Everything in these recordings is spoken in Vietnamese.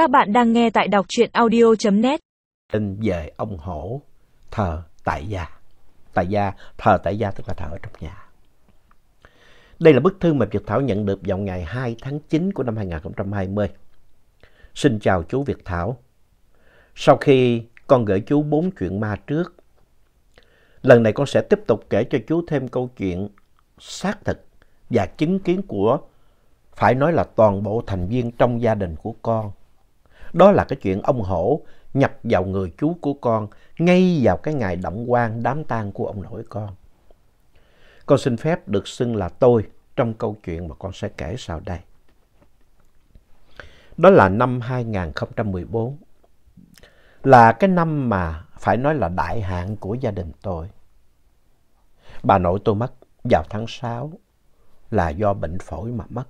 Các bạn đang nghe tại đọc truyện audio.net. tin về ông hổ thờ tại gia. Tại gia, thờ tại gia tức là thờ ở trong nhà. Đây là bức thư mà Việt Thảo nhận được vào ngày 2 tháng 9 của năm 2020. Xin chào chú Việt Thảo. Sau khi con gửi chú bốn chuyện ma trước, lần này con sẽ tiếp tục kể cho chú thêm câu chuyện xác thực và chứng kiến của phải nói là toàn bộ thành viên trong gia đình của con. Đó là cái chuyện ông hổ nhập vào người chú của con ngay vào cái ngày động quan đám tang của ông nội con. Con xin phép được xưng là tôi trong câu chuyện mà con sẽ kể sau đây. Đó là năm 2014. Là cái năm mà phải nói là đại hạn của gia đình tôi. Bà nội tôi mất vào tháng 6 là do bệnh phổi mà mất.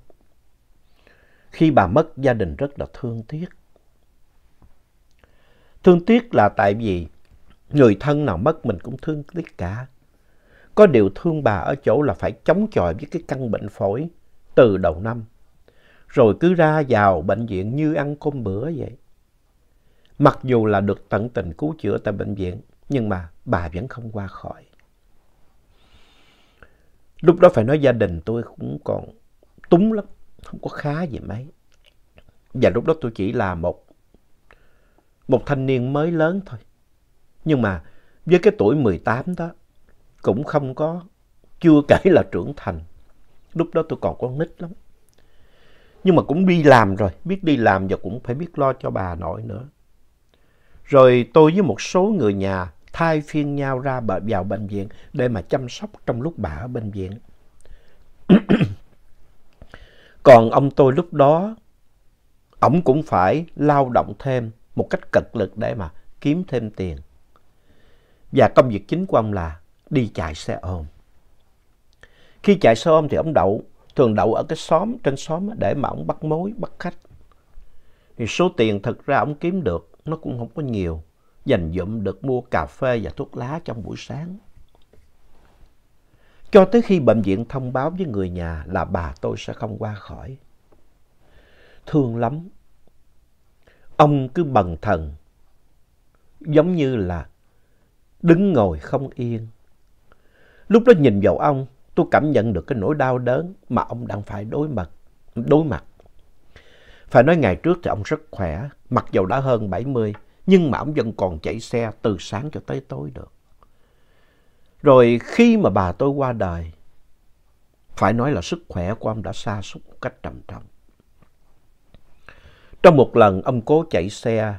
Khi bà mất, gia đình rất là thương tiếc. Thương tiếc là tại vì người thân nào mất mình cũng thương tiếc cả. Có điều thương bà ở chỗ là phải chống chọi với cái căn bệnh phổi từ đầu năm. Rồi cứ ra vào bệnh viện như ăn cơm bữa vậy. Mặc dù là được tận tình cứu chữa tại bệnh viện, nhưng mà bà vẫn không qua khỏi. Lúc đó phải nói gia đình tôi cũng còn túng lắm, không có khá gì mấy. Và lúc đó tôi chỉ là một một thanh niên mới lớn thôi. Nhưng mà với cái tuổi 18 đó cũng không có, chưa kể là trưởng thành. Lúc đó tôi còn con nít lắm. Nhưng mà cũng đi làm rồi, biết đi làm và cũng phải biết lo cho bà nội nữa. Rồi tôi với một số người nhà thay phiên nhau ra vào bệnh viện để mà chăm sóc trong lúc bà ở bệnh viện. Còn ông tôi lúc đó, ổng cũng phải lao động thêm một cách cực lực để mà kiếm thêm tiền. Và công việc chính của ông là đi chạy xe ôm. Khi chạy xe ôm thì ông đậu, thường đậu ở cái xóm, trên xóm để mà ông bắt mối, bắt khách. Thì số tiền thực ra ông kiếm được nó cũng không có nhiều, dành dụm được mua cà phê và thuốc lá trong buổi sáng. Cho tới khi bệnh viện thông báo với người nhà là bà tôi sẽ không qua khỏi. Thương lắm, Ông cứ bần thần, giống như là đứng ngồi không yên. Lúc đó nhìn vào ông, tôi cảm nhận được cái nỗi đau đớn mà ông đang phải đối mặt. Đối mặt. Phải nói ngày trước thì ông rất khỏe, mặc dầu đã hơn 70, nhưng mà ông vẫn còn chạy xe từ sáng cho tới tối được. Rồi khi mà bà tôi qua đời, phải nói là sức khỏe của ông đã sa sút một cách trầm trọng. Trong một lần, ông cố chạy xe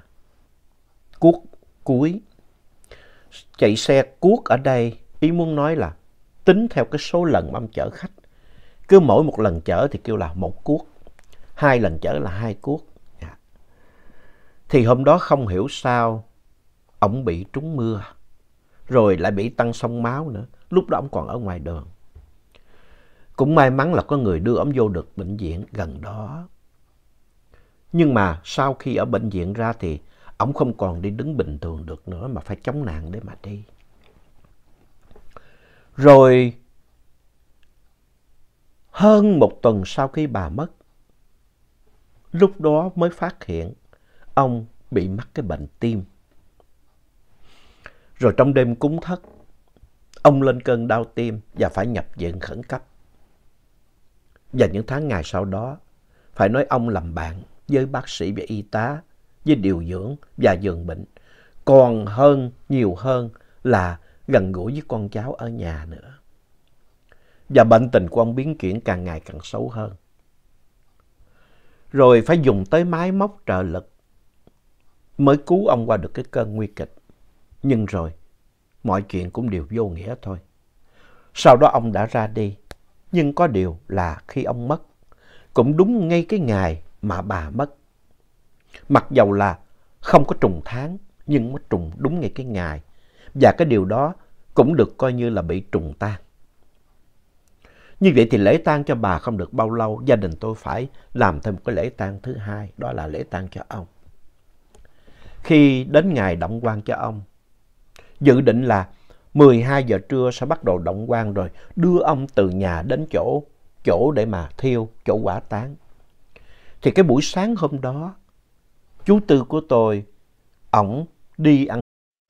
cuốc cuối. Chạy xe cuốc ở đây, ý muốn nói là tính theo cái số lần mà ông chở khách. Cứ mỗi một lần chở thì kêu là một cuốc. Hai lần chở là hai cuốc. Dạ. Thì hôm đó không hiểu sao ông bị trúng mưa. Rồi lại bị tăng sông máu nữa. Lúc đó ông còn ở ngoài đường. Cũng may mắn là có người đưa ông vô được bệnh viện gần đó. Nhưng mà sau khi ở bệnh viện ra thì ông không còn đi đứng bình thường được nữa mà phải chống nạn để mà đi. Rồi hơn một tuần sau khi bà mất, lúc đó mới phát hiện ông bị mắc cái bệnh tim. Rồi trong đêm cúng thất, ông lên cơn đau tim và phải nhập viện khẩn cấp. Và những tháng ngày sau đó, phải nói ông làm bạn với bác sĩ và y tá, với điều dưỡng và giường bệnh. Còn hơn, nhiều hơn là gần gũi với con cháu ở nhà nữa. Và bệnh tình của ông biến chuyển càng ngày càng xấu hơn. Rồi phải dùng tới máy móc trợ lực mới cứu ông qua được cái cơn nguy kịch. Nhưng rồi, mọi chuyện cũng đều vô nghĩa thôi. Sau đó ông đã ra đi. Nhưng có điều là khi ông mất, cũng đúng ngay cái ngày mà bà mất. Mặc dầu là không có trùng tháng, nhưng nó trùng đúng ngay cái ngày. Và cái điều đó cũng được coi như là bị trùng tan. Như vậy thì lễ tang cho bà không được bao lâu, gia đình tôi phải làm thêm một cái lễ tang thứ hai, đó là lễ tang cho ông. Khi đến ngày động quan cho ông, dự định là 12 giờ trưa sẽ bắt đầu động quan rồi đưa ông từ nhà đến chỗ, chỗ để mà thiêu, chỗ quả táng. Thì cái buổi sáng hôm đó, Chú Tư của tôi, ổng đi ăn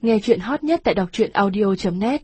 Nghe chuyện hot nhất tại đọc truyện audio.net